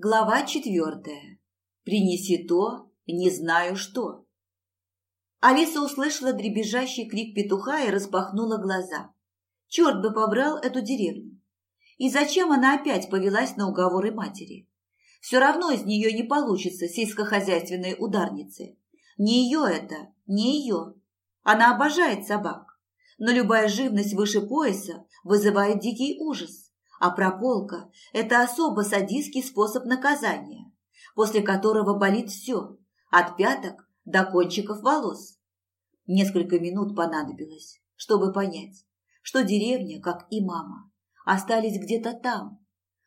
Глава четвертая. Принеси то, не знаю что. Алиса услышала дребезжащий крик петуха и распахнула глаза. Черт бы побрал эту деревню. И зачем она опять повелась на уговоры матери? Все равно из нее не получится сельскохозяйственной ударницы. Не ее это, не ее. Она обожает собак. Но любая живность выше пояса вызывает дикий ужас. А прополка – это особо садистский способ наказания, после которого болит все, от пяток до кончиков волос. Несколько минут понадобилось, чтобы понять, что деревня, как и мама, остались где-то там,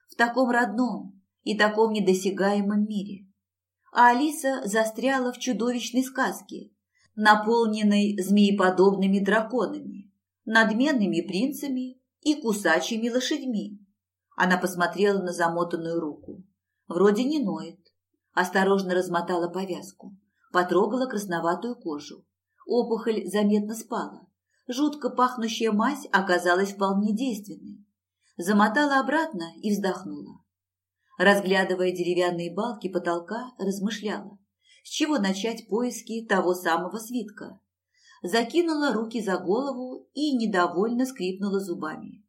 в таком родном и таком недосягаемом мире. А Алиса застряла в чудовищной сказке, наполненной змееподобными драконами, надменными принцами и кусачими лошадьми. Она посмотрела на замотанную руку. Вроде не ноет. Осторожно размотала повязку. Потрогала красноватую кожу. Опухоль заметно спала. Жутко пахнущая мазь оказалась вполне действенной. Замотала обратно и вздохнула. Разглядывая деревянные балки потолка, размышляла, с чего начать поиски того самого свитка. Закинула руки за голову и недовольно скрипнула зубами.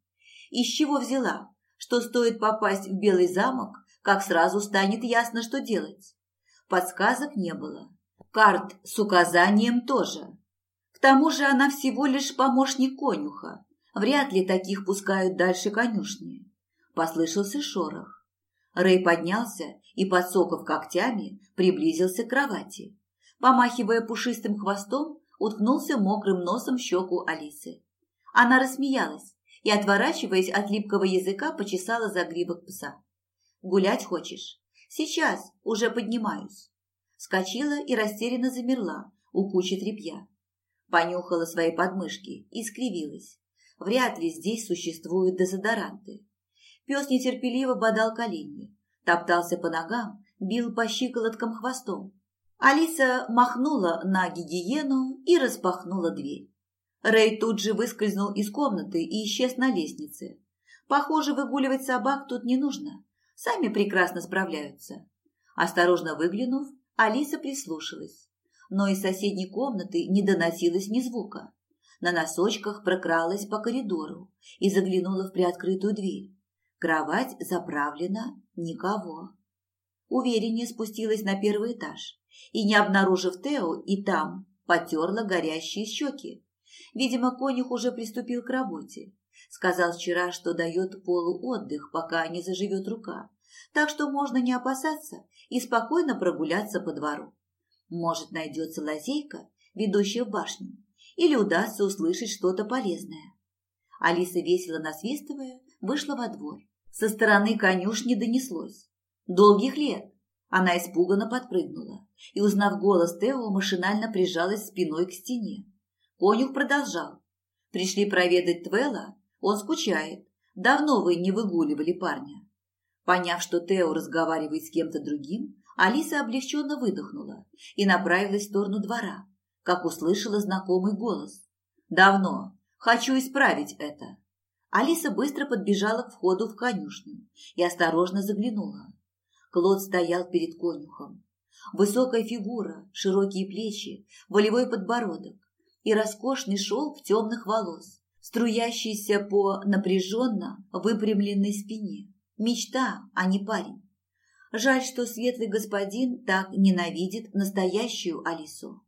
Из чего взяла? что стоит попасть в Белый замок, как сразу станет ясно, что делать. Подсказок не было. Карт с указанием тоже. К тому же она всего лишь помощник конюха. Вряд ли таких пускают дальше конюшни. Послышался шорох. Рэй поднялся и, подсоков когтями, приблизился к кровати. Помахивая пушистым хвостом, уткнулся мокрым носом в щеку Алисы. Она рассмеялась, и, отворачиваясь от липкого языка, почесала загривок пса. «Гулять хочешь?» «Сейчас, уже поднимаюсь». Скочила и растерянно замерла у кучи тряпья. Понюхала свои подмышки и скривилась. Вряд ли здесь существуют дезодоранты. Пес нетерпеливо бодал колени, топтался по ногам, бил по щиколоткам хвостом. Алиса махнула на гигиену и распахнула дверь. Рэй тут же выскользнул из комнаты и исчез на лестнице. Похоже, выгуливать собак тут не нужно. Сами прекрасно справляются. Осторожно выглянув, Алиса прислушалась. Но из соседней комнаты не доносилось ни звука. На носочках прокралась по коридору и заглянула в приоткрытую дверь. Кровать заправлена, никого. Увереннее спустилась на первый этаж и, не обнаружив Тео, и там потерла горящие щеки. Видимо, конюх уже приступил к работе. Сказал вчера, что дает Полу отдых, пока не заживет рука. Так что можно не опасаться и спокойно прогуляться по двору. Может, найдется лазейка, ведущая в башню, или удастся услышать что-то полезное. Алиса, весело насвистывая, вышла во двор. Со стороны конюшни донеслось. «Долгих лет!» Она испуганно подпрыгнула и, узнав голос Тео, машинально прижалась спиной к стене. Конюх продолжал. Пришли проведать Твела, он скучает. Давно вы не выгуливали парня. Поняв, что Тео разговаривает с кем-то другим, Алиса облегченно выдохнула и направилась в сторону двора, как услышала знакомый голос. «Давно. Хочу исправить это». Алиса быстро подбежала к входу в конюшню и осторожно заглянула. Клод стоял перед конюхом. Высокая фигура, широкие плечи, волевой подбородок, и роскошный шелк темных волос, струящийся по напряженно выпрямленной спине. Мечта, а не парень. Жаль, что светлый господин так ненавидит настоящую Алису.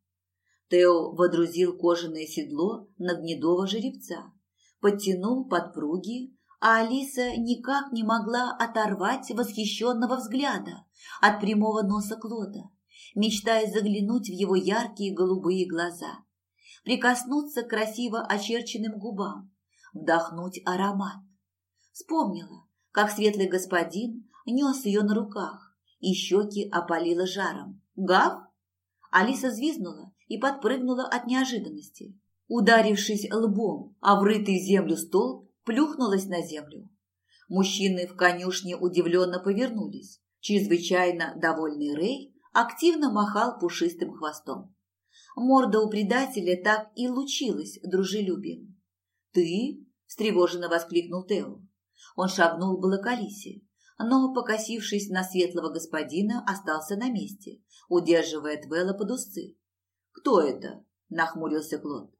Тео водрузил кожаное седло на гнедого жеребца, подтянул подпруги, а Алиса никак не могла оторвать восхищенного взгляда от прямого носа Клода, мечтая заглянуть в его яркие голубые глаза прикоснуться к красиво очерченным губам, вдохнуть аромат. Вспомнила, как светлый господин нес ее на руках, и щеки опалило жаром. «Гав?» Алиса взвизгнула и подпрыгнула от неожиданности. Ударившись лбом о врытый в землю столб, плюхнулась на землю. Мужчины в конюшне удивленно повернулись. Чрезвычайно довольный Рэй активно махал пушистым хвостом. Морда у предателя так и лучилась дружелюбием. «Ты?» – встревоженно воскликнул Тео. Он шагнул было к Алисе, но, покосившись на светлого господина, остался на месте, удерживая Твелла под усы. «Кто это?» – нахмурился Клод.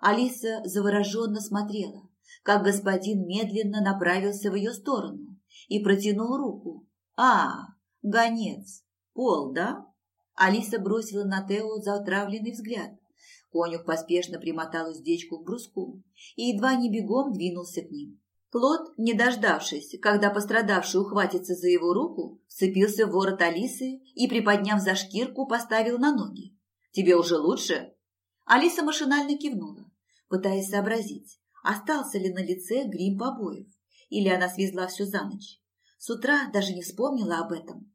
Алиса завороженно смотрела, как господин медленно направился в ее сторону и протянул руку. «А, гонец! Пол, да?» Алиса бросила на Тео затравленный взгляд. Конюх поспешно примотал уздечку к бруску и едва не бегом двинулся к ним. Клод, не дождавшись, когда пострадавший ухватится за его руку, вцепился в ворот Алисы и, приподняв за шкирку, поставил на ноги. «Тебе уже лучше?» Алиса машинально кивнула, пытаясь сообразить, остался ли на лице грим побоев, или она свезла все за ночь. С утра даже не вспомнила об этом.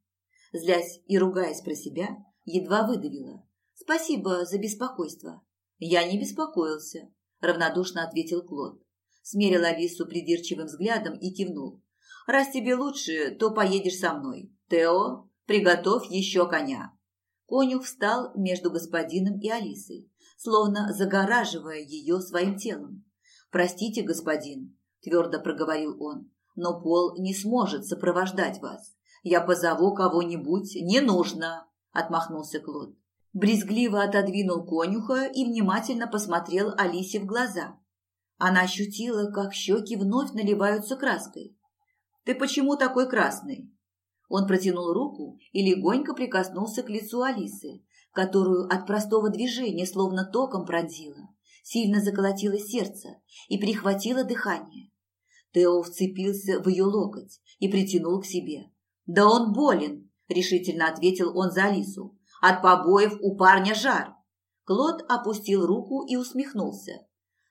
Злясь и ругаясь про себя, едва выдавила. «Спасибо за беспокойство». «Я не беспокоился», – равнодушно ответил Клод смерил Алису придирчивым взглядом и кивнул. «Раз тебе лучше, то поедешь со мной. Тео, приготовь еще коня». Конюх встал между господином и Алисой, словно загораживая ее своим телом. «Простите, господин», – твердо проговорил он, – «но Пол не сможет сопровождать вас. Я позову кого-нибудь. Не нужно», – отмахнулся Клод. Брезгливо отодвинул конюха и внимательно посмотрел Алисе в глаза. Она ощутила, как щеки вновь наливаются краской. «Ты почему такой красный?» Он протянул руку и легонько прикоснулся к лицу Алисы, которую от простого движения словно током пронзило. Сильно заколотило сердце и прихватило дыхание. Тео вцепился в ее локоть и притянул к себе. «Да он болен!» – решительно ответил он за Алису. «От побоев у парня жар!» Клод опустил руку и усмехнулся.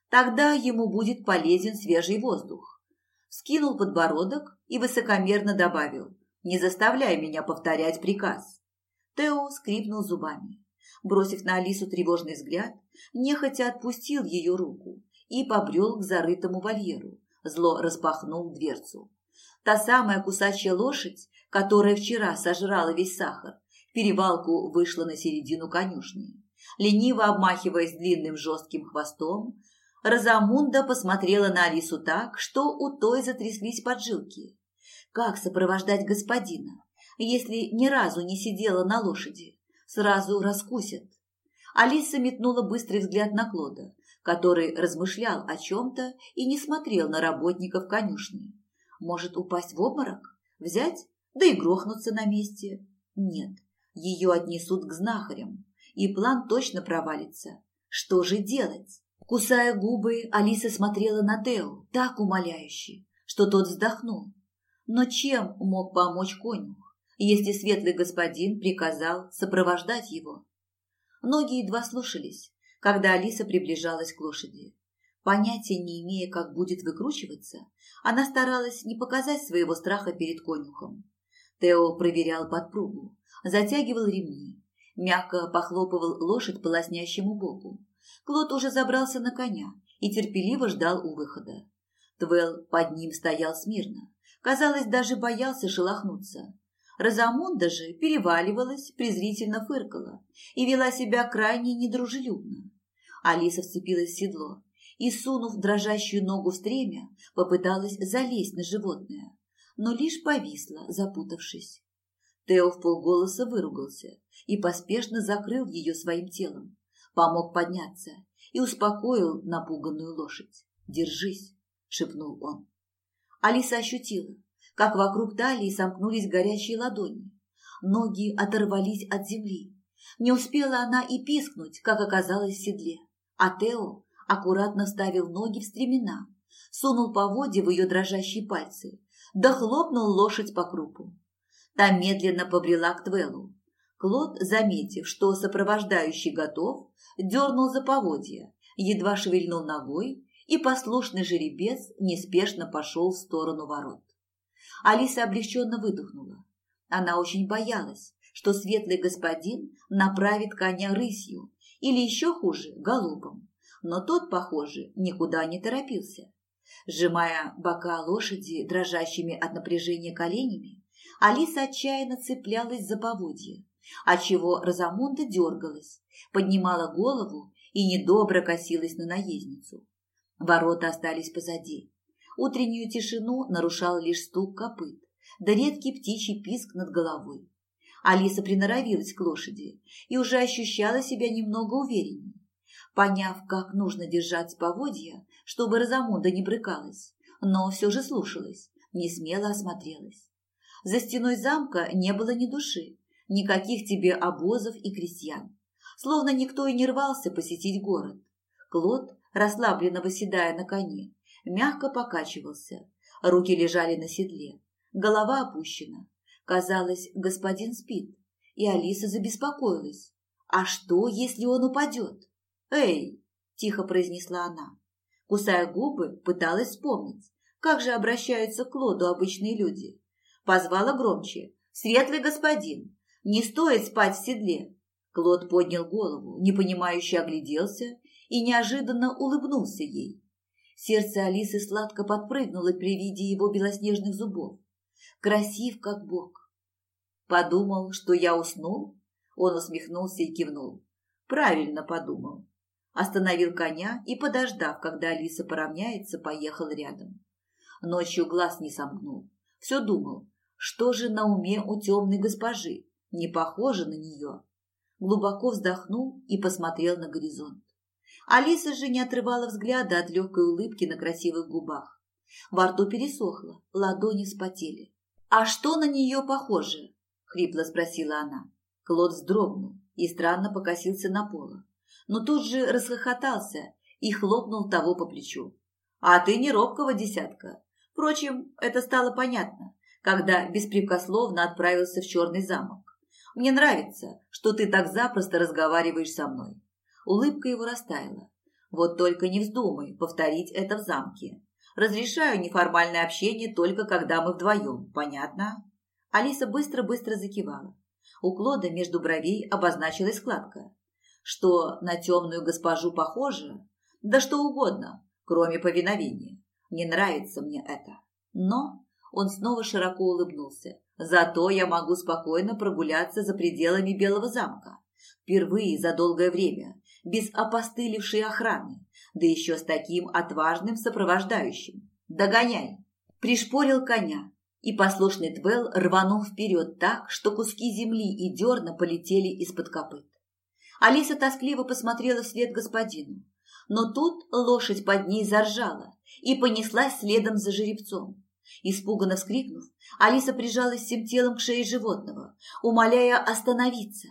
Тогда ему будет полезен свежий воздух. Скинул подбородок и высокомерно добавил «Не заставляй меня повторять приказ». Тео скрипнул зубами. Бросив на Алису тревожный взгляд, нехотя отпустил ее руку и побрел к зарытому вольеру, зло распахнул дверцу. Та самая кусачая лошадь, которая вчера сожрала весь сахар, перевалку вышла на середину конюшни. Лениво обмахиваясь длинным жестким хвостом, Розамунда посмотрела на Алису так, что у той затряслись поджилки. Как сопровождать господина, если ни разу не сидела на лошади? Сразу раскусят. Алиса метнула быстрый взгляд на Клода, который размышлял о чем-то и не смотрел на работников конюшни. Может, упасть в обморок? Взять? Да и грохнуться на месте? Нет, ее отнесут к знахарям, и план точно провалится. Что же делать? Кусая губы, Алиса смотрела на Тео так умоляюще, что тот вздохнул. Но чем мог помочь конюх, если светлый господин приказал сопровождать его? Ноги едва слушались, когда Алиса приближалась к лошади. Понятия не имея, как будет выкручиваться, она старалась не показать своего страха перед конюхом. Тео проверял подпругу, затягивал ремни, мягко похлопывал лошадь по лоснящему боку, Клод уже забрался на коня и терпеливо ждал у выхода. Твел под ним стоял смирно. Казалось, даже боялся шелохнуться. Розамунда же переваливалась, презрительно фыркала и вела себя крайне недружелюбно. Алиса вцепилась в седло и, сунув дрожащую ногу в стремя, попыталась залезть на животное, но лишь повисла, запутавшись. Тео в полголоса выругался и поспешно закрыл ее своим телом, помог подняться и успокоил напуганную лошадь. «Держись», — шепнул он. Алиса ощутила, как вокруг талии сомкнулись горячие ладони. Ноги оторвались от земли. Не успела она и пискнуть, как оказалась в седле. А Тео аккуратно вставил ноги в стремена, сунул поводья в ее дрожащие пальцы, да хлопнул лошадь по крупу. Та медленно побрела к Твелу, Клод, заметив, что сопровождающий готов, дернул за поводья, едва шевельнул ногой, и послушный жеребец неспешно пошел в сторону ворот. Алиса облегченно выдохнула. Она очень боялась, что светлый господин направит коня рысью или еще хуже – галопом. Но тот, похоже, никуда не торопился. Сжимая бока лошади дрожащими от напряжения коленями, Алиса отчаянно цеплялась за поводья, отчего Розамунда дергалась, поднимала голову и недобро косилась на наездницу. Ворота остались позади. Утреннюю тишину нарушал лишь стук копыт, да редкий птичий писк над головой. Алиса приноровилась к лошади и уже ощущала себя немного увереннее. Поняв, как нужно держать поводья, чтобы Розамунда не брыкалась, но все же слушалась, не смело осмотрелась. За стеной замка не было ни души, никаких тебе обозов и крестьян. Словно никто и не рвался посетить город. Клод, расслабленно выседая на коне, мягко покачивался. Руки лежали на седле, голова опущена. Казалось, господин спит, и Алиса забеспокоилась. А что, если он упадет? «Эй!» – тихо произнесла она. Кусая губы, пыталась вспомнить, как же обращаются к Клоду обычные люди. Позвала громче. «Светлый господин! Не стоит спать в седле!» Клод поднял голову, непонимающе огляделся и неожиданно улыбнулся ей. Сердце Алисы сладко подпрыгнуло при виде его белоснежных зубов. Красив, как бог. Подумал, что я уснул? Он усмехнулся и кивнул. Правильно подумал. Остановил коня и, подождав, когда Алиса поравняется, поехал рядом. Ночью глаз не сомкнул. Все думал, что же на уме у темной госпожи? Не похоже на нее. Глубоко вздохнул и посмотрел на горизонт. Алиса же не отрывала взгляда от легкой улыбки на красивых губах. Во рту пересохло, ладони вспотели. «А что на нее похоже?» – хрипло спросила она. Клод вздрогнул и странно покосился на поло, но тут же расхохотался и хлопнул того по плечу. «А ты не робкого десятка. Впрочем, это стало понятно, когда беспрекословно отправился в Черный замок. Мне нравится, что ты так запросто разговариваешь со мной. Улыбка его растаяла. Вот только не вздумай повторить это в замке. Разрешаю неформальное общение только когда мы вдвоем, понятно? Алиса быстро-быстро закивала. У Клода между бровей обозначилась складка. Что на темную госпожу похоже? Да что угодно, кроме повиновения. Не нравится мне это. Но он снова широко улыбнулся. Зато я могу спокойно прогуляться за пределами Белого замка. Впервые за долгое время без опостылевшей охраны, да еще с таким отважным сопровождающим. «Догоняй!» Пришпорил коня, и послушный Твел рванул вперед так, что куски земли и дерна полетели из-под копыт. Алиса тоскливо посмотрела вслед господину, но тут лошадь под ней заржала и понеслась следом за жеребцом. Испуганно вскрикнув, Алиса прижалась всем телом к шее животного, умоляя остановиться.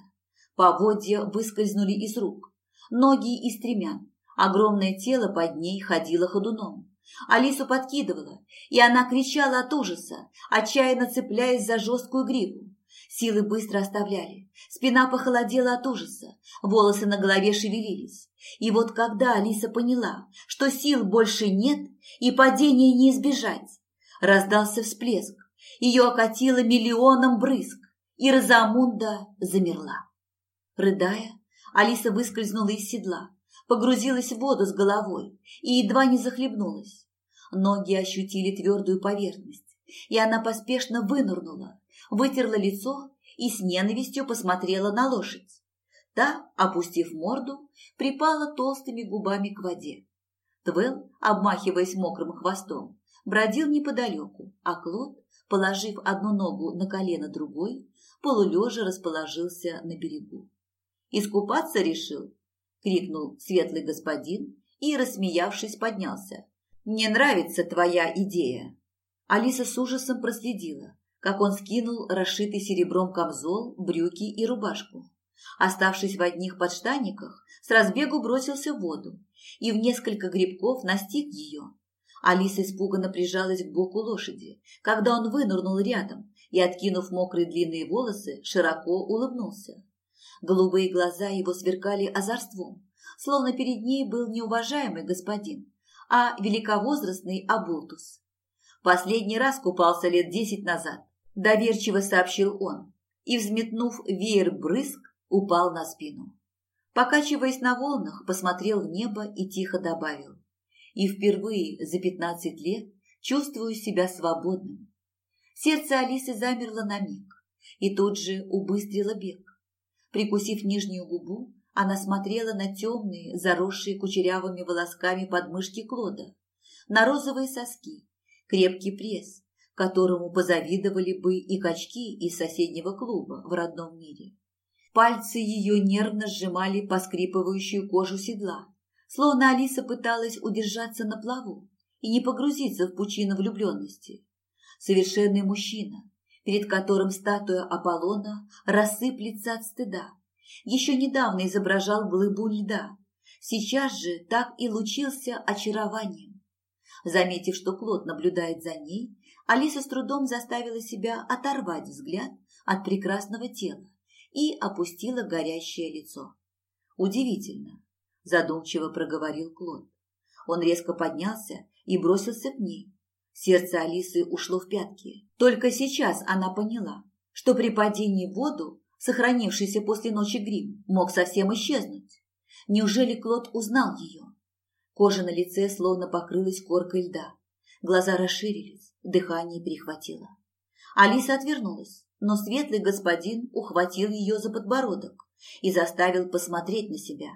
Поводья выскользнули из рук, ноги и стремян. Огромное тело под ней ходило ходуном. Алису подкидывало, и она кричала от ужаса, отчаянно цепляясь за жесткую гриву. Силы быстро оставляли, спина похолодела от ужаса, волосы на голове шевелились. И вот когда Алиса поняла, что сил больше нет и падения не избежать, раздался всплеск, ее окатило миллионом брызг, и Розамунда замерла. Рыдая, Алиса выскользнула из седла, погрузилась в воду с головой и едва не захлебнулась. Ноги ощутили твердую поверхность, и она поспешно вынырнула, вытерла лицо и с ненавистью посмотрела на лошадь. Та, опустив морду, припала толстыми губами к воде. Твел, обмахиваясь мокрым хвостом, бродил неподалеку, а Клод, положив одну ногу на колено другой, полулежа расположился на берегу. «Искупаться решил?» – крикнул светлый господин и, рассмеявшись, поднялся. «Мне нравится твоя идея!» Алиса с ужасом проследила, как он скинул расшитый серебром камзол, брюки и рубашку. Оставшись в одних подштанниках, с разбегу бросился в воду и в несколько грибков настиг ее. Алиса испуганно прижалась к боку лошади, когда он вынырнул рядом и, откинув мокрые длинные волосы, широко улыбнулся. Голубые глаза его сверкали озорством, словно перед ней был не уважаемый господин, а великовозрастный Абултус. Последний раз купался лет десять назад, доверчиво сообщил он, и, взметнув веер брызг, упал на спину. Покачиваясь на волнах, посмотрел в небо и тихо добавил. И впервые за пятнадцать лет чувствую себя свободным. Сердце Алисы замерло на миг, и тут же убыстрило бег. Прикусив нижнюю губу, она смотрела на темные, заросшие кучерявыми волосками подмышки Клода, на розовые соски, крепкий пресс, которому позавидовали бы и качки из соседнего клуба в родном мире. Пальцы ее нервно сжимали поскрипывающую кожу седла, словно Алиса пыталась удержаться на плаву и не погрузиться в пучину влюбленности. Совершенный мужчина, перед которым статуя Аполлона рассыплется от стыда, еще недавно изображал глыбу льда, сейчас же так и лучился очарованием. Заметив, что Клод наблюдает за ней, Алиса с трудом заставила себя оторвать взгляд от прекрасного тела и опустила горящее лицо. Удивительно, задумчиво проговорил Клод. Он резко поднялся и бросился к ней. Сердце Алисы ушло в пятки. Только сейчас она поняла, что при падении в воду, сохранившийся после ночи грим, мог совсем исчезнуть. Неужели Клод узнал ее? Кожа на лице словно покрылась коркой льда. Глаза расширились, дыхание перехватило. Алиса отвернулась, но светлый господин ухватил ее за подбородок и заставил посмотреть на себя.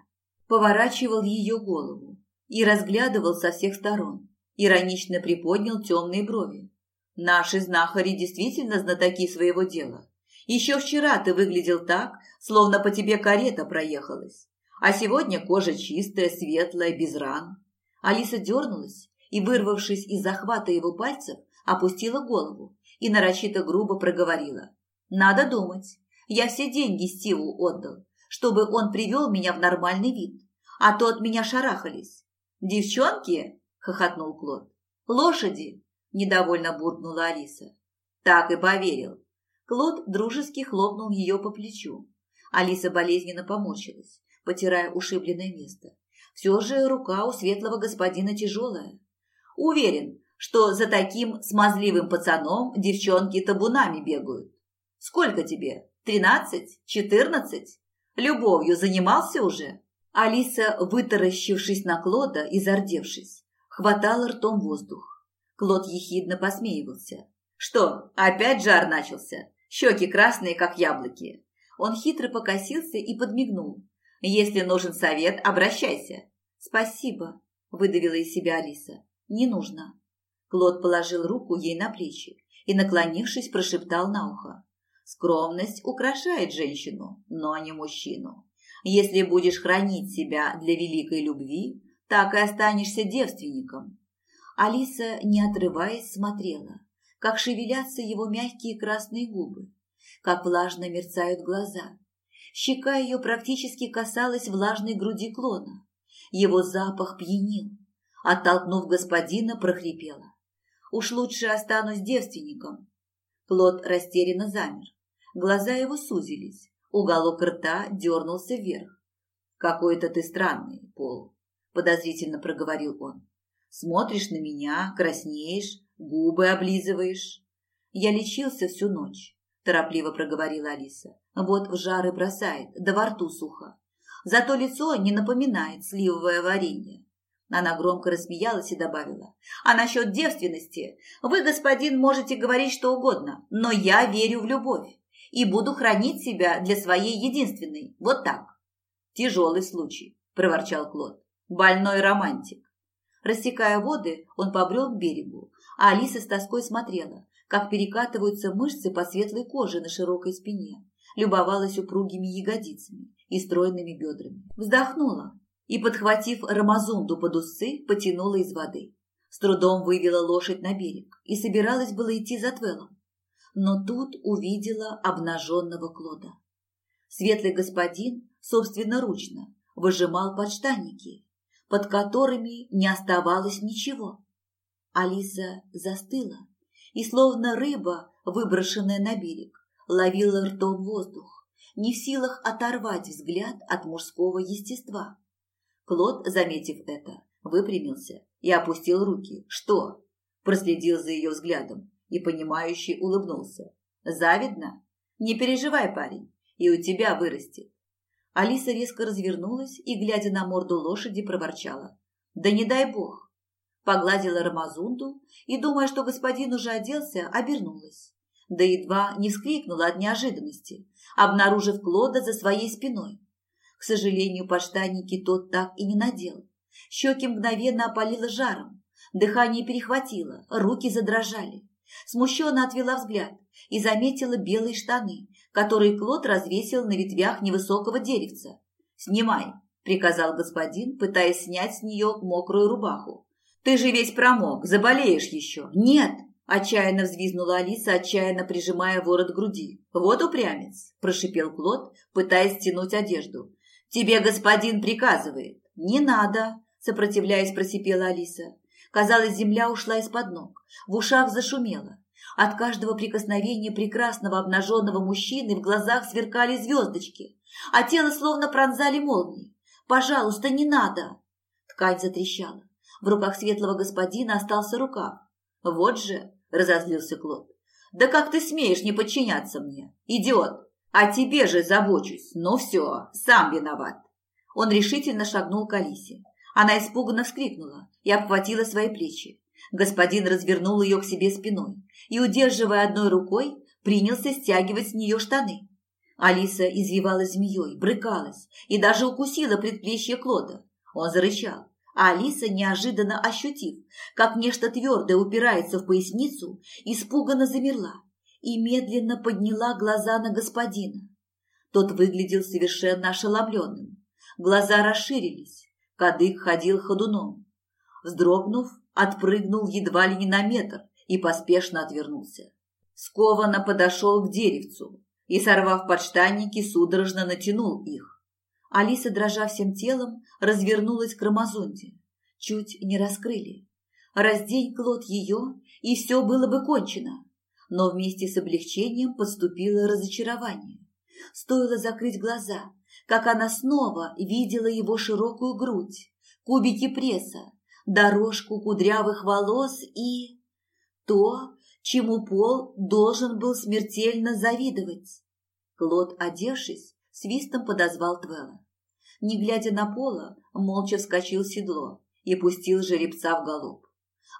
Поворачивал ее голову и разглядывал со всех сторон. Иронично приподнял темные брови. «Наши знахари действительно знатоки своего дела. Еще вчера ты выглядел так, словно по тебе карета проехалась. А сегодня кожа чистая, светлая, без ран». Алиса дернулась и, вырвавшись из захвата его пальцев, опустила голову и нарочито грубо проговорила. «Надо думать. Я все деньги Стиву отдал, чтобы он привел меня в нормальный вид, а то от меня шарахались. «Девчонки?» – хохотнул Клод. «Лошади!» – недовольно буркнула Алиса. Так и поверил. Клод дружески хлопнул ее по плечу. Алиса болезненно помочилась, потирая ушибленное место. Все же рука у светлого господина тяжелая. Уверен, что за таким смазливым пацаном девчонки табунами бегают. Сколько тебе? Тринадцать? Четырнадцать? Любовью занимался уже? Алиса, вытаращившись на Клода и зардевшись, хватала ртом воздух. Клод ехидно посмеивался. «Что, опять жар начался? Щеки красные, как яблоки». Он хитро покосился и подмигнул. «Если нужен совет, обращайся». «Спасибо», – выдавила из себя Алиса. «Не нужно». Клод положил руку ей на плечи и, наклонившись, прошептал на ухо. «Скромность украшает женщину, но не мужчину. Если будешь хранить себя для великой любви, так и останешься девственником. Алиса, не отрываясь, смотрела, как шевелятся его мягкие красные губы, как влажно мерцают глаза. Щека ее практически касалась влажной груди клона. Его запах пьянил. Оттолкнув господина, прохрипела. «Уж лучше останусь девственником». Клод растерянно замер. Глаза его сузились. Уголок рта дернулся вверх. «Какой-то ты странный, Пол», – подозрительно проговорил он. «Смотришь на меня, краснеешь, губы облизываешь». «Я лечился всю ночь», – торопливо проговорила Алиса. «Вот в жары бросает, да во рту сухо. Зато лицо не напоминает сливовое варенье». Она громко рассмеялась и добавила. «А насчет девственности? Вы, господин, можете говорить что угодно, но я верю в любовь и буду хранить себя для своей единственной. Вот так. Тяжелый случай, проворчал Клод. Больной романтик. Рассекая воды, он побрел к берегу, а Алиса с тоской смотрела, как перекатываются мышцы по светлой коже на широкой спине, любовалась упругими ягодицами и стройными бедрами. Вздохнула и, подхватив Рамазунду под усы, потянула из воды. С трудом вывела лошадь на берег и собиралась было идти за Твелом, но тут увидела обнаженного Клода. Светлый господин собственноручно выжимал подштанники, под которыми не оставалось ничего. Алиса застыла и, словно рыба, выброшенная на берег, ловила ртом воздух, не в силах оторвать взгляд от мужского естества. Клод, заметив это, выпрямился и опустил руки. «Что?» – проследил за ее взглядом и понимающий улыбнулся. «Завидно? Не переживай, парень, и у тебя вырастет». Алиса резко развернулась и, глядя на морду лошади, проворчала. «Да не дай бог!» Погладила Рамазунду и, думая, что господин уже оделся, обернулась. Да едва не вскрикнула от неожиданности, обнаружив Клода за своей спиной. К сожалению, подштанники тот так и не надел. Щеки мгновенно опалило жаром, дыхание перехватило, руки задрожали. смущенно отвела взгляд и заметила белые штаны, которые Клод развесил на ветвях невысокого деревца. «Снимай», – приказал господин, пытаясь снять с нее мокрую рубаху. «Ты же весь промок, заболеешь еще». «Нет», – отчаянно взвизнула Алиса, отчаянно прижимая ворот к груди. «Вот упрямец», – прошипел Клод, пытаясь стянуть одежду. «Тебе господин приказывает». «Не надо», – сопротивляясь, просипела Алиса. Казалось, земля ушла из-под ног, в ушах зашумело. От каждого прикосновения прекрасного обнаженного мужчины в глазах сверкали звездочки, а тело словно пронзали молнии. «Пожалуйста, не надо!» Ткань затрещала. В руках светлого господина остался рукав. «Вот же!» – разозлился Клод. «Да как ты смеешь не подчиняться мне? Идиот! А тебе же забочусь! Ну все, сам виноват!» Он решительно шагнул к Алисе. Она испуганно вскрикнула и обхватила свои плечи. Господин развернул ее к себе спиной и, удерживая одной рукой, принялся стягивать с нее штаны. Алиса извивалась змеей, брыкалась и даже укусила предплечье Клода. Он зарычал, а Алиса, неожиданно ощутив, как нечто твердое упирается в поясницу, испуганно замерла и медленно подняла глаза на господина. Тот выглядел совершенно ошеломленным. Глаза расширились, кадык ходил ходуном. Вздрогнув, отпрыгнул едва ли не на метр и поспешно отвернулся. Скованно подошел к деревцу и, сорвав подштанники, судорожно натянул их. Алиса, дрожа всем телом, развернулась к Рамазунде. Чуть не раскрыли. Раздень Клод ее, и все было бы кончено. Но вместе с облегчением подступило разочарование. Стоило закрыть глаза, как она снова видела его широкую грудь, кубики пресса, дорожку кудрявых волос и... То, чему Пол должен был смертельно завидовать. Клод, одевшись, свистом подозвал Твела. Не глядя на Пола, молча вскочил седло и пустил жеребца в галоп.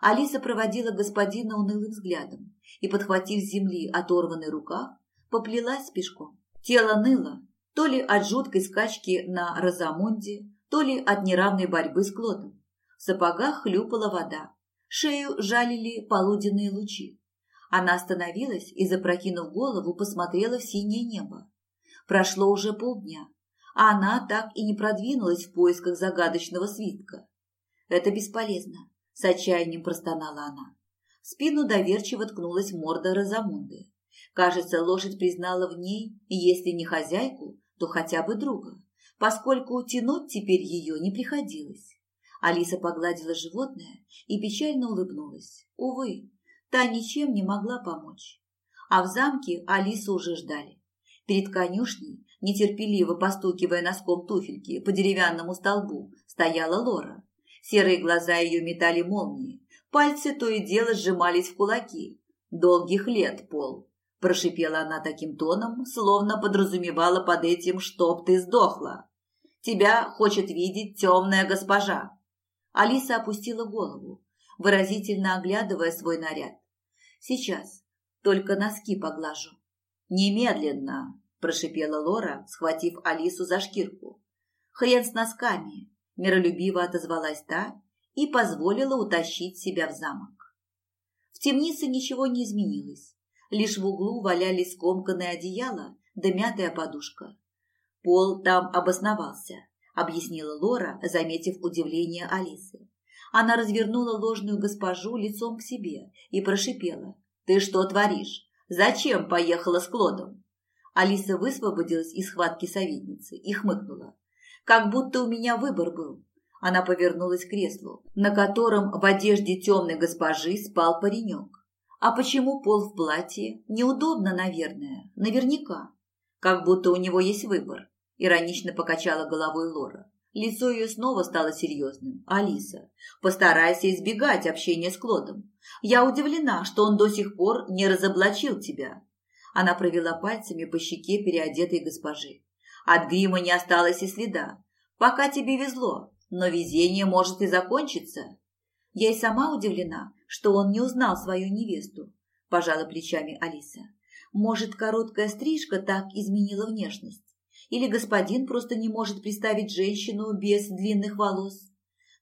Алиса проводила господина унылым взглядом и, подхватив с земли оторванный рукав, поплелась пешком. Тело ныло, то ли от жуткой скачки на Розамонде, то ли от неравной борьбы с Клодом. В сапогах хлюпала вода. Шею жалили полуденные лучи. Она остановилась и, запрокинув голову, посмотрела в синее небо. Прошло уже полдня, а она так и не продвинулась в поисках загадочного свитка. «Это бесполезно», – с отчаянием простонала она. В спину доверчиво ткнулась морда Розамунды. Кажется, лошадь признала в ней, если не хозяйку, то хотя бы друга, поскольку тянуть теперь ее не приходилось. Алиса погладила животное и печально улыбнулась. Увы, та ничем не могла помочь. А в замке Алису уже ждали. Перед конюшней, нетерпеливо постукивая носком туфельки по деревянному столбу, стояла Лора. Серые глаза ее метали молнии, пальцы то и дело сжимались в кулаки. «Долгих лет, Пол!» – прошипела она таким тоном, словно подразумевала под этим, чтоб ты сдохла. «Тебя хочет видеть темная госпожа!» Алиса опустила голову, выразительно оглядывая свой наряд. «Сейчас. Только носки поглажу». «Немедленно!» – прошипела Лора, схватив Алису за шкирку. «Хрен с носками!» – миролюбиво отозвалась та и позволила утащить себя в замок. В темнице ничего не изменилось. Лишь в углу валялись скомканное одеяло да мятая подушка. Пол там обосновался – объяснила Лора, заметив удивление Алисы. Она развернула ложную госпожу лицом к себе и прошипела. «Ты что творишь? Зачем поехала с Клодом?» Алиса высвободилась из схватки советницы и хмыкнула. «Как будто у меня выбор был». Она повернулась к креслу, на котором в одежде темной госпожи спал паренек. «А почему пол в платье? Неудобно, наверное. Наверняка. Как будто у него есть выбор. Иронично покачала головой Лора. Лицо ее снова стало серьезным. «Алиса, постарайся избегать общения с Клодом. Я удивлена, что он до сих пор не разоблачил тебя». Она провела пальцами по щеке переодетой госпожи. «От грима не осталось и следа. Пока тебе везло, но везение может и закончиться». Я и сама удивлена, что он не узнал свою невесту, пожала плечами Алиса. Может, короткая стрижка так изменила внешность? Или господин просто не может представить женщину без длинных волос?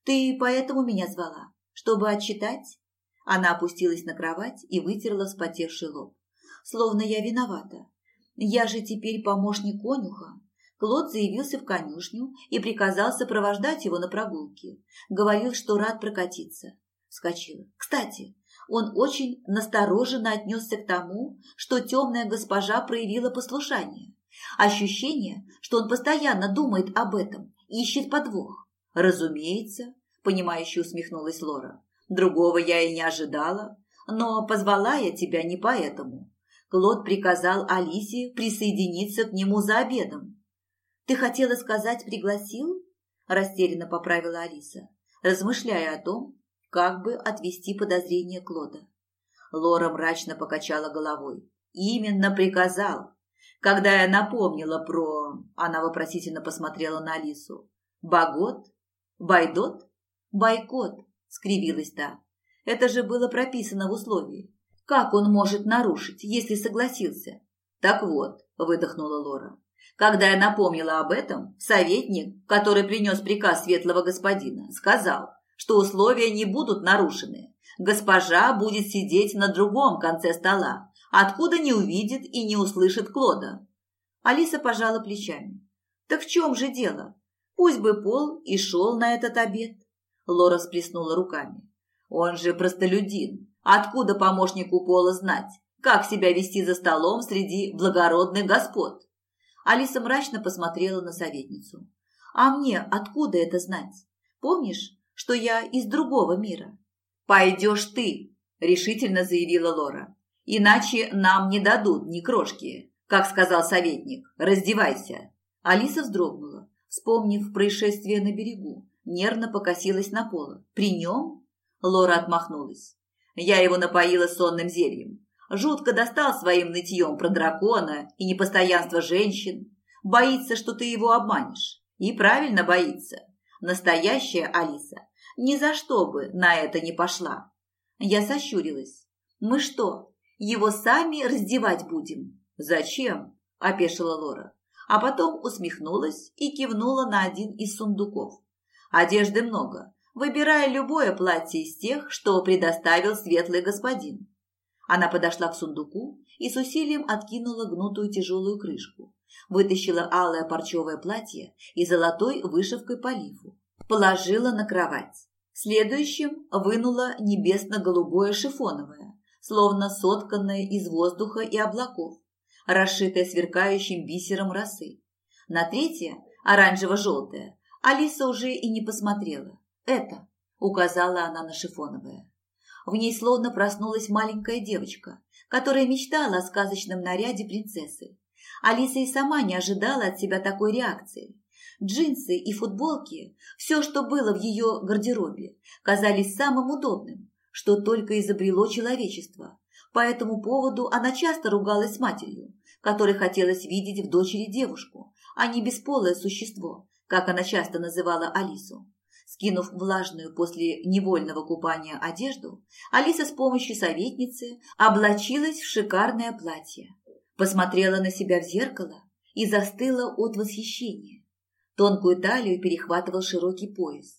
Ты поэтому меня звала? Чтобы отчитать?» Она опустилась на кровать и вытерла вспотевший лоб. Словно я виновата. Я же теперь помощник конюха. Клод заявился в конюшню и приказал сопровождать его на прогулке. Говорил, что рад прокатиться. Вскочила. Кстати, он очень настороженно отнесся к тому, что темная госпожа проявила послушание. Ощущение, что он постоянно думает об этом, ищет подвох. «Разумеется», – понимающе усмехнулась Лора. «Другого я и не ожидала, но позвала я тебя не поэтому. Клод приказал Алисе присоединиться к нему за обедом». «Ты хотела сказать, пригласил?» – растерянно поправила Алиса, размышляя о том, как бы отвести подозрение Клода. Лора мрачно покачала головой. «Именно приказал. Когда я напомнила про...» Она вопросительно посмотрела на Алису. «Багот? Байдот? Байкот?» – скривилась та. «Это же было прописано в условии. Как он может нарушить, если согласился?» «Так вот», – выдохнула Лора. Когда я напомнила об этом, советник, который принес приказ светлого господина, сказал, что условия не будут нарушены. Госпожа будет сидеть на другом конце стола, откуда не увидит и не услышит Клода. Алиса пожала плечами. Так в чем же дело? Пусть бы Пол и шел на этот обед. Лора сплеснула руками. Он же простолюдин. Откуда помощнику Пола знать, как себя вести за столом среди благородных господ? Алиса мрачно посмотрела на советницу. А мне откуда это знать? Помнишь, что я из другого мира. «Пойдешь ты», – решительно заявила Лора. «Иначе нам не дадут ни крошки. Как сказал советник, раздевайся». Алиса вздрогнула, вспомнив происшествие на берегу, нервно покосилась на поло. «При нем?» Лора отмахнулась. «Я его напоила сонным зельем. Жутко достал своим нытьем про дракона и непостоянство женщин. Боится, что ты его обманешь. И правильно боится. Настоящая Алиса ни за что бы на это не пошла. Я сощурилась. Мы что, его сами раздевать будем? Зачем? Опешила Лора. А потом усмехнулась и кивнула на один из сундуков. Одежды много, выбирая любое платье из тех, что предоставил светлый господин. Она подошла к сундуку и с усилием откинула гнутую тяжелую крышку. Вытащила алое парчевое платье и золотой вышивкой по лифу. Положила на кровать. Следующим вынула небесно-голубое шифоновое, словно сотканное из воздуха и облаков, расшитое сверкающим бисером росы. На третье, оранжево-желтое, Алиса уже и не посмотрела. «Это», – указала она на шифоновое. В ней словно проснулась маленькая девочка, которая мечтала о сказочном наряде принцессы. Алиса и сама не ожидала от себя такой реакции. Джинсы и футболки, все, что было в ее гардеробе, казались самым удобным, что только изобрело человечество. По этому поводу она часто ругалась с матерью, которой хотелось видеть в дочери девушку, а не бесполое существо, как она часто называла Алису. Скинув влажную после невольного купания одежду, Алиса с помощью советницы облачилась в шикарное платье, посмотрела на себя в зеркало и застыла от восхищения. Тонкую талию перехватывал широкий пояс.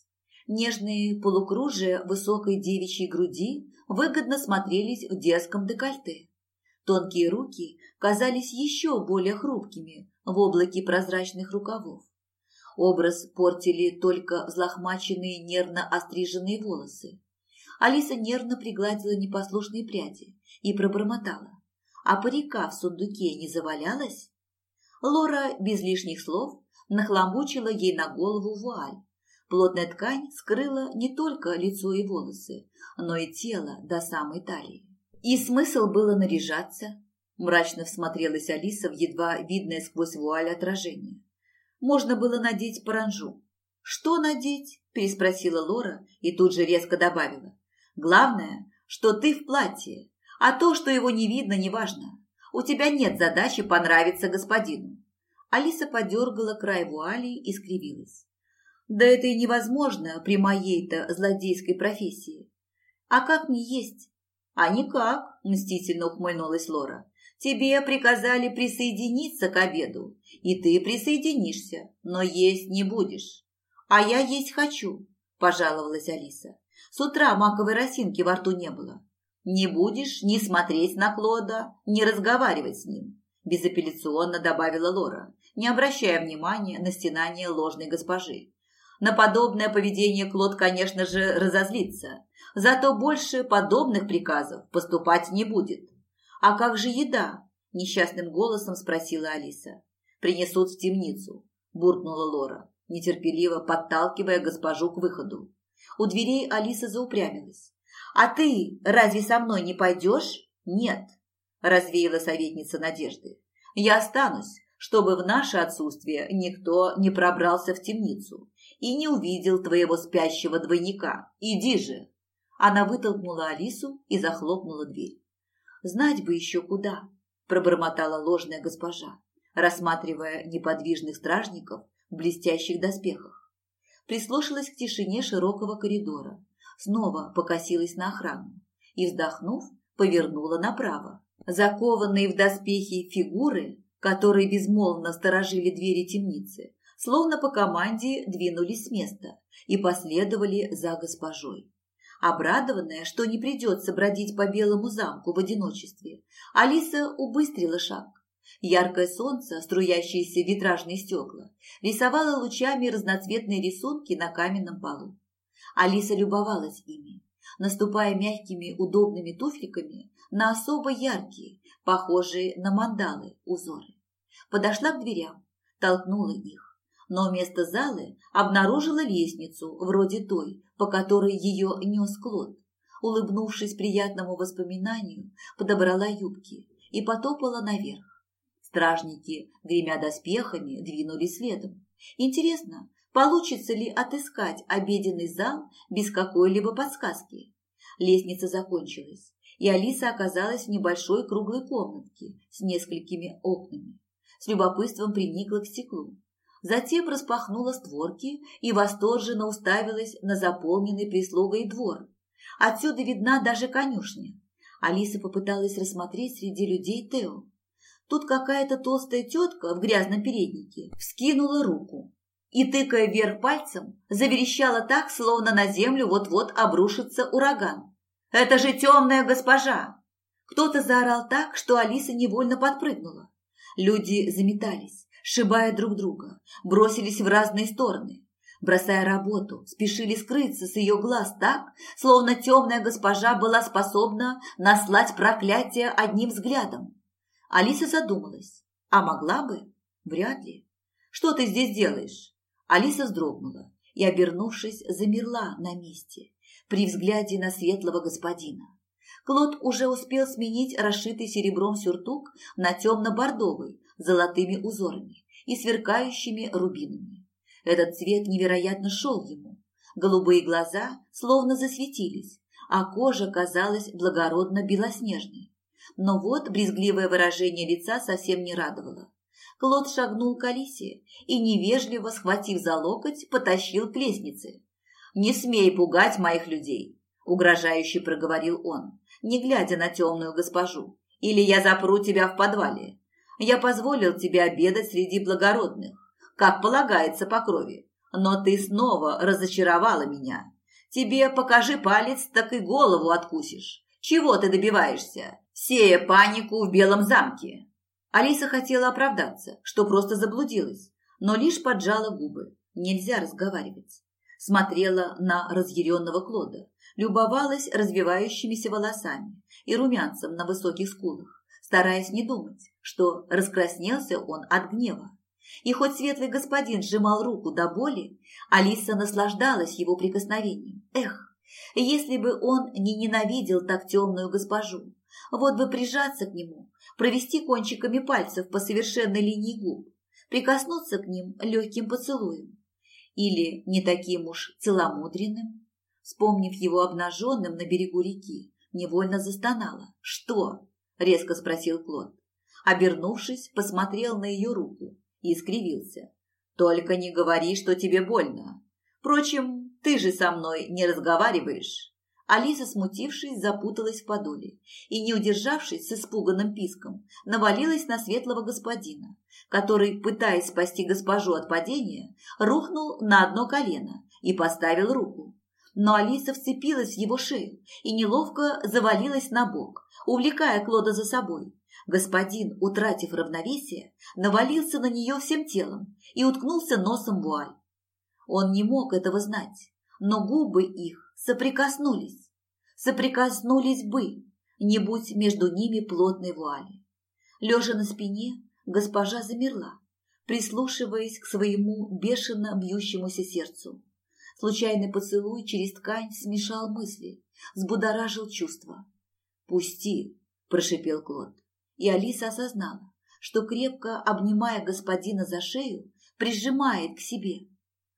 Нежные полукружия высокой девичьей груди выгодно смотрелись в детском декольте. Тонкие руки казались еще более хрупкими в облаке прозрачных рукавов. Образ портили только взлохмаченные нервно остриженные волосы. Алиса нервно пригладила непослушные пряди и пробормотала. А парика в сундуке не завалялась? Лора без лишних слов нахлобучила ей на голову вуаль. Плотная ткань скрыла не только лицо и волосы, но и тело до самой талии. И смысл было наряжаться, мрачно всмотрелась Алиса в едва видное сквозь вуаль отражение. Можно было надеть паранжу. «Что надеть?» – переспросила Лора и тут же резко добавила. «Главное, что ты в платье, а то, что его не видно, неважно. У тебя нет задачи понравиться господину. Алиса подергала край вуали и скривилась. Да это и невозможно при моей-то злодейской профессии. А как не есть? А никак, мстительно ухмыльнулась Лора. Тебе приказали присоединиться к обеду, и ты присоединишься, но есть не будешь. А я есть хочу, пожаловалась Алиса. С утра маковой росинки во рту не было. Не будешь ни смотреть на Клода, ни разговаривать с ним, безапелляционно добавила Лора, не обращая внимания на стенание ложной госпожи. На подобное поведение Клод, конечно же, разозлится, зато больше подобных приказов поступать не будет. А как же еда? Несчастным голосом спросила Алиса. Принесут в темницу, буркнула Лора, нетерпеливо подталкивая госпожу к выходу. У дверей Алиса заупрямилась. «А ты разве со мной не пойдешь?» «Нет», – развеяла советница Надежды. «Я останусь, чтобы в наше отсутствие никто не пробрался в темницу и не увидел твоего спящего двойника. Иди же!» Она вытолкнула Алису и захлопнула дверь. «Знать бы еще куда!» – пробормотала ложная госпожа, рассматривая неподвижных стражников в блестящих доспехах. Прислушалась к тишине широкого коридора, снова покосилась на охрану и, вздохнув, повернула направо. Закованные в доспехи фигуры, которые безмолвно сторожили двери темницы, словно по команде двинулись с места и последовали за госпожой. Обрадованная, что не придется бродить по белому замку в одиночестве, Алиса убыстрила шаг. Яркое солнце, струящееся в витражные стекла, рисовало лучами разноцветные рисунки на каменном полу. Алиса любовалась ими, наступая мягкими удобными туфликами на особо яркие, похожие на мандалы, узоры. Подошла к дверям, толкнула их, но вместо залы обнаружила лестницу, вроде той, по которой ее нес Клод. Улыбнувшись приятному воспоминанию, подобрала юбки и потопала наверх. Стражники, гремя доспехами, двинулись следом. Интересно, Получится ли отыскать обеденный зал без какой-либо подсказки? Лестница закончилась, и Алиса оказалась в небольшой круглой комнатке с несколькими окнами. С любопытством приникла к стеклу. Затем распахнула створки и восторженно уставилась на заполненный прислугой двор. Отсюда видна даже конюшня. Алиса попыталась рассмотреть среди людей Тео. Тут какая-то толстая тетка в грязном переднике вскинула руку и, тыкая вверх пальцем, заверещала так, словно на землю вот-вот обрушится ураган. «Это же темная госпожа!» Кто-то заорал так, что Алиса невольно подпрыгнула. Люди заметались, сшибая друг друга, бросились в разные стороны. Бросая работу, спешили скрыться с ее глаз так, словно темная госпожа была способна наслать проклятие одним взглядом. Алиса задумалась. А могла бы? Вряд ли. «Что ты здесь делаешь?» Алиса вздрогнула и, обернувшись, замерла на месте при взгляде на светлого господина. Клод уже успел сменить расшитый серебром сюртук на темно-бордовый золотыми узорами и сверкающими рубинами. Этот цвет невероятно шел ему. Голубые глаза словно засветились, а кожа казалась благородно белоснежной. Но вот брезгливое выражение лица совсем не радовало. Клод шагнул к Алисе и, невежливо схватив за локоть, потащил к лестнице. «Не смей пугать моих людей», – угрожающе проговорил он, не глядя на темную госпожу. «Или я запру тебя в подвале. Я позволил тебе обедать среди благородных, как полагается по крови, но ты снова разочаровала меня. Тебе покажи палец, так и голову откусишь. Чего ты добиваешься, сея панику в Белом замке?» Алиса хотела оправдаться, что просто заблудилась, но лишь поджала губы. Нельзя разговаривать. Смотрела на разъяренного Клода, любовалась развивающимися волосами и румянцем на высоких скулах, стараясь не думать, что раскраснелся он от гнева. И хоть светлый господин сжимал руку до боли, Алиса наслаждалась его прикосновением. Эх, если бы он не ненавидел так темную госпожу, вот бы прижаться к нему, провести кончиками пальцев по совершенной линии губ, прикоснуться к ним легким поцелуем. Или не таким уж целомудренным. Вспомнив его обнаженным на берегу реки, невольно застонала. «Что?» – резко спросил Клод. Обернувшись, посмотрел на ее руку и скривился. «Только не говори, что тебе больно. Впрочем, ты же со мной не разговариваешь». Алиса, смутившись, запуталась в подоле и, не удержавшись с испуганным писком, навалилась на светлого господина, который, пытаясь спасти госпожу от падения, рухнул на одно колено и поставил руку. Но Алиса вцепилась в его шею и неловко завалилась на бок, увлекая Клода за собой. Господин, утратив равновесие, навалился на нее всем телом и уткнулся носом в вуаль. Он не мог этого знать, но губы их соприкоснулись. Соприкоснулись бы, не будь между ними плотной вуали. Лежа на спине, госпожа замерла, прислушиваясь к своему бешено бьющемуся сердцу. Случайный поцелуй через ткань смешал мысли, взбудоражил чувства. «Пусти!» – прошипел Клод. И Алиса осознала, что, крепко обнимая господина за шею, прижимает к себе.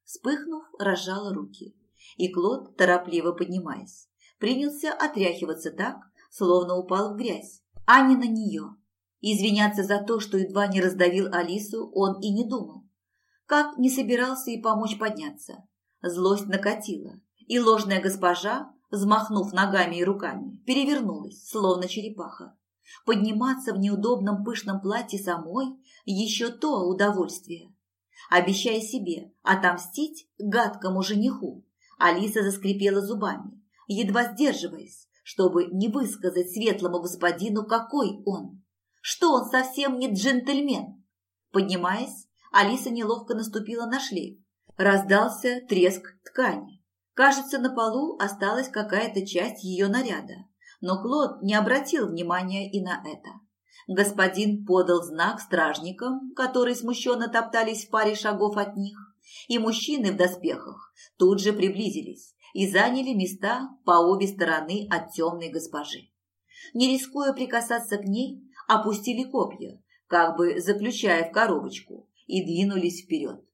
Вспыхнув, разжала руки. И Клод, торопливо поднимаясь, принялся отряхиваться так, словно упал в грязь, а не на нее. Извиняться за то, что едва не раздавил Алису, он и не думал. Как не собирался и помочь подняться. Злость накатила, и ложная госпожа, взмахнув ногами и руками, перевернулась, словно черепаха. Подниматься в неудобном пышном платье самой – еще то удовольствие. Обещая себе отомстить гадкому жениху, Алиса заскрипела зубами, едва сдерживаясь, чтобы не высказать светлому господину, какой он что он совсем не джентльмен. Поднимаясь, Алиса неловко наступила на шлейф. Раздался треск ткани. Кажется, на полу осталась какая-то часть ее наряда, но Клод не обратил внимания и на это. Господин подал знак стражникам, которые смущенно топтались в паре шагов от них, и мужчины в доспехах тут же приблизились и заняли места по обе стороны от темной госпожи. Не рискуя прикасаться к ней, опустили копья, как бы заключая в коробочку, и двинулись вперед.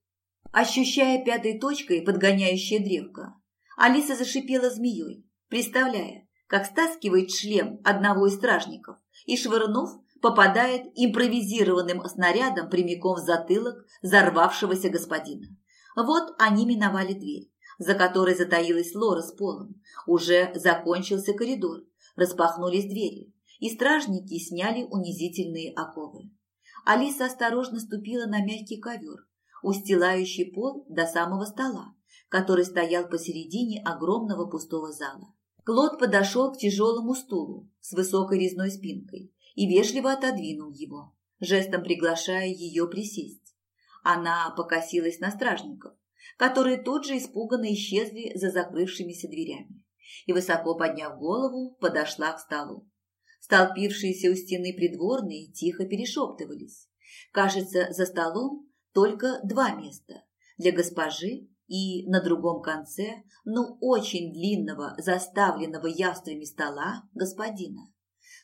Ощущая пятой точкой подгоняющее древко, Алиса зашипела змеей, представляя, как стаскивает шлем одного из стражников и, швырнув, попадает импровизированным снарядом прямиком в затылок взорвавшегося господина. Вот они миновали дверь, за которой затаилась Лора с полом. Уже закончился коридор, распахнулись двери и стражники сняли унизительные оковы. Алиса осторожно ступила на мягкий ковер, устилающий пол до самого стола, который стоял посередине огромного пустого зала. Клод подошел к тяжелому стулу с высокой резной спинкой и вежливо отодвинул его, жестом приглашая ее присесть. Она покосилась на стражников, которые тут же испуганно исчезли за закрывшимися дверями, и, высоко подняв голову, подошла к столу. Столпившиеся у стены придворные тихо перешептывались. Кажется, за столом только два места – для госпожи и на другом конце, ну, очень длинного, заставленного явствами стола господина.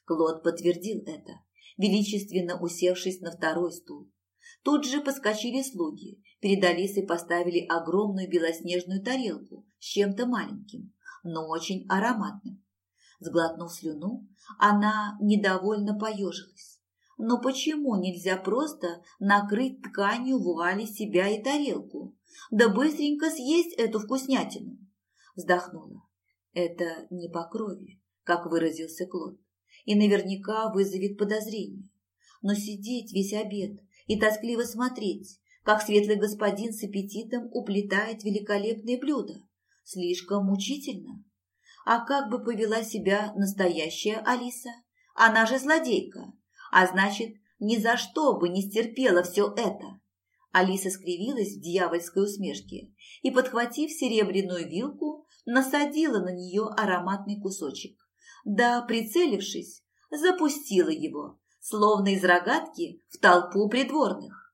Клод подтвердил это, величественно усевшись на второй стул. Тут же поскочили слуги, перед Алисой поставили огромную белоснежную тарелку с чем-то маленьким, но очень ароматным. Сглотнув слюну, она недовольно поежилась. Но почему нельзя просто накрыть тканью вуали себя и тарелку? Да быстренько съесть эту вкуснятину. Вздохнула. Это не по крови, как выразился Клод, и наверняка вызовет подозрение. Но сидеть весь обед и тоскливо смотреть, как светлый господин с аппетитом уплетает великолепные блюда, слишком мучительно. А как бы повела себя настоящая Алиса? Она же злодейка, а значит, ни за что бы не стерпела все это. Алиса скривилась в дьявольской усмешке и, подхватив серебряную вилку, насадила на нее ароматный кусочек. Да, прицелившись, запустила его, словно из рогатки, в толпу придворных.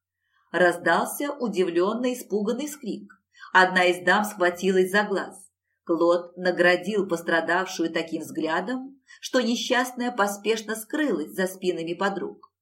Раздался удивленный испуганный скрик. Одна из дам схватилась за глаз. Клод наградил пострадавшую таким взглядом, что несчастная поспешно скрылась за спинами подруг.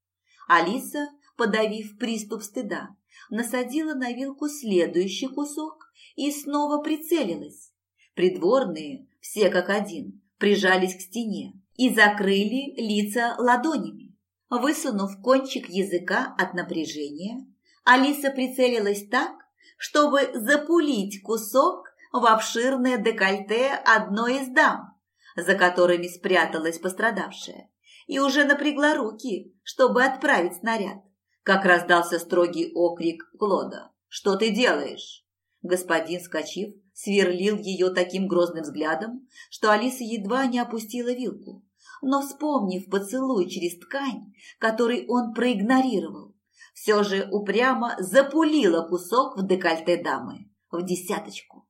Алиса, подавив приступ стыда, насадила на вилку следующий кусок и снова прицелилась. Придворные, все как один, прижались к стене и закрыли лица ладонями. Высунув кончик языка от напряжения, Алиса прицелилась так, чтобы запулить кусок в обширное декольте одной из дам, за которыми спряталась пострадавшая, и уже напрягла руки, чтобы отправить снаряд. Как раздался строгий окрик Клода. «Что ты делаешь?» Господин, скачив, сверлил ее таким грозным взглядом, что Алиса едва не опустила вилку. Но, вспомнив поцелуй через ткань, который он проигнорировал, все же упрямо запулила кусок в декольте дамы, в десяточку.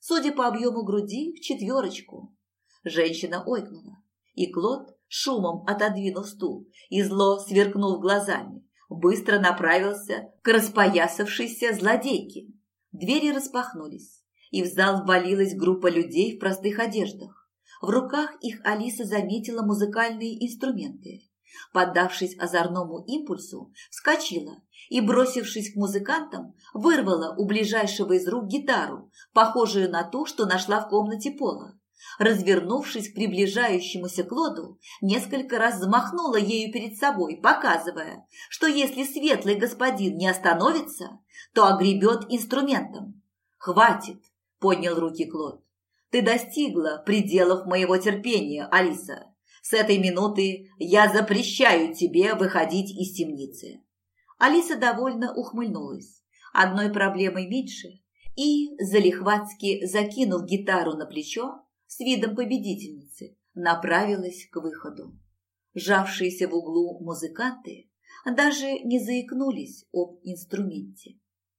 Судя по объему груди, в четверочку. Женщина ойкнула, и Клод, шумом отодвинув стул и зло сверкнув глазами, быстро направился к распоясавшейся злодейке. Двери распахнулись, и в зал ввалилась группа людей в простых одеждах. В руках их Алиса заметила музыкальные инструменты. Поддавшись озорному импульсу, вскочила и, бросившись к музыкантам, вырвала у ближайшего из рук гитару, похожую на ту, что нашла в комнате пола. Развернувшись к приближающемуся Клоду, несколько раз взмахнула ею перед собой, показывая, что если светлый господин не остановится, то огребет инструментом. «Хватит!» – поднял руки Клод. «Ты достигла пределов моего терпения, Алиса. С этой минуты я запрещаю тебе выходить из темницы». Алиса довольно ухмыльнулась. Одной проблемой меньше. И, залихватски закинув гитару на плечо, с видом победительницы направилась к выходу. Жавшиеся в углу музыканты даже не заикнулись об инструменте.